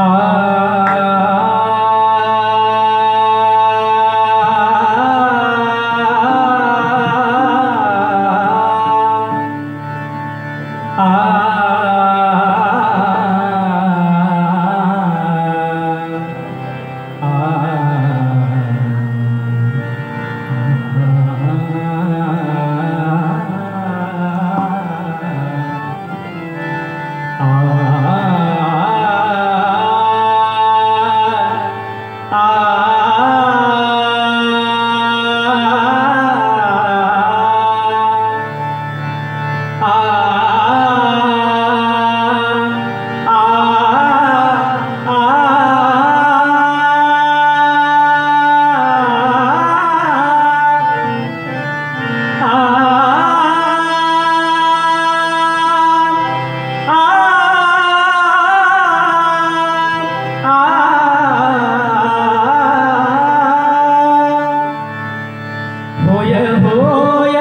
Ah. hồi hồi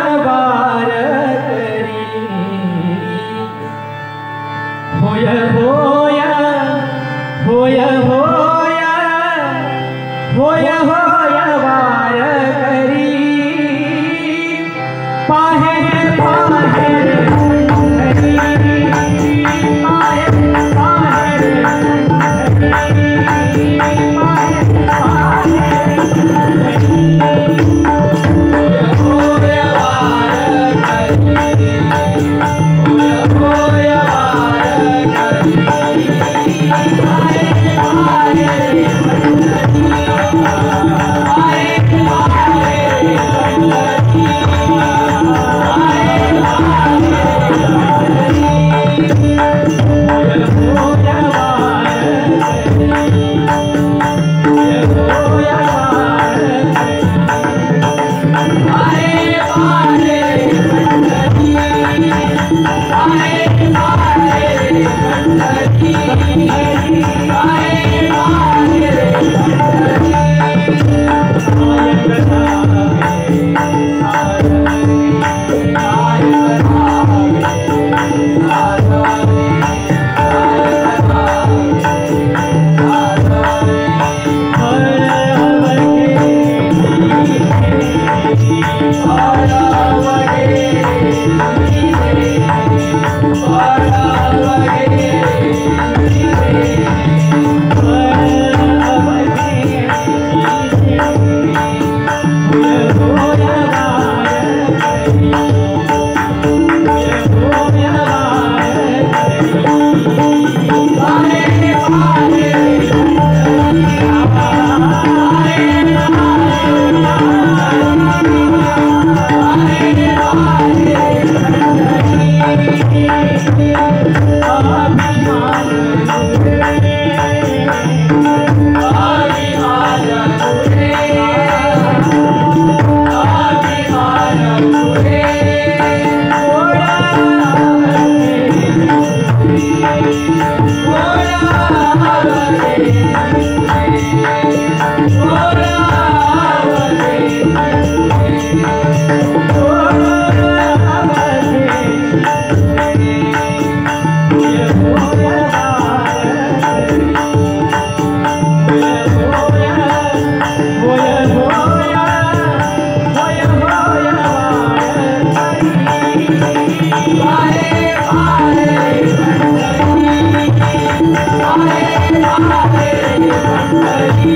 Oh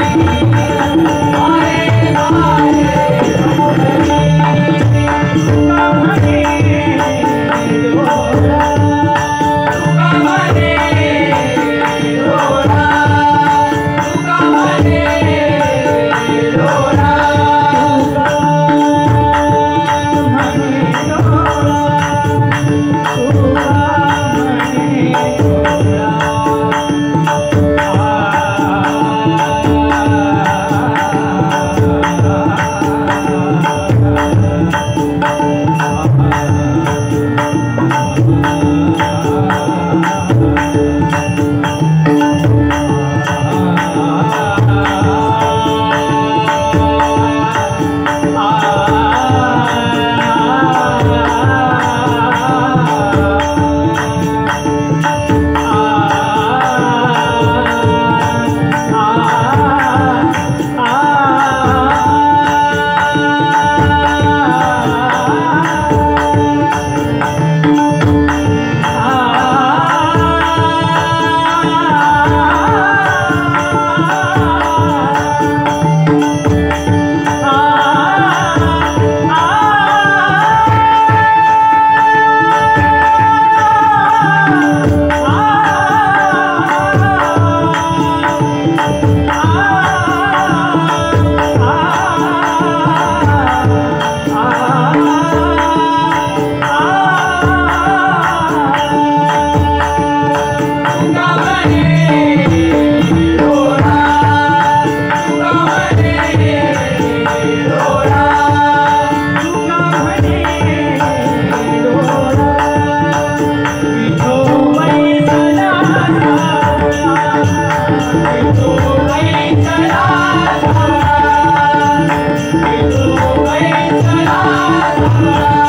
Ah Ah! Thank you.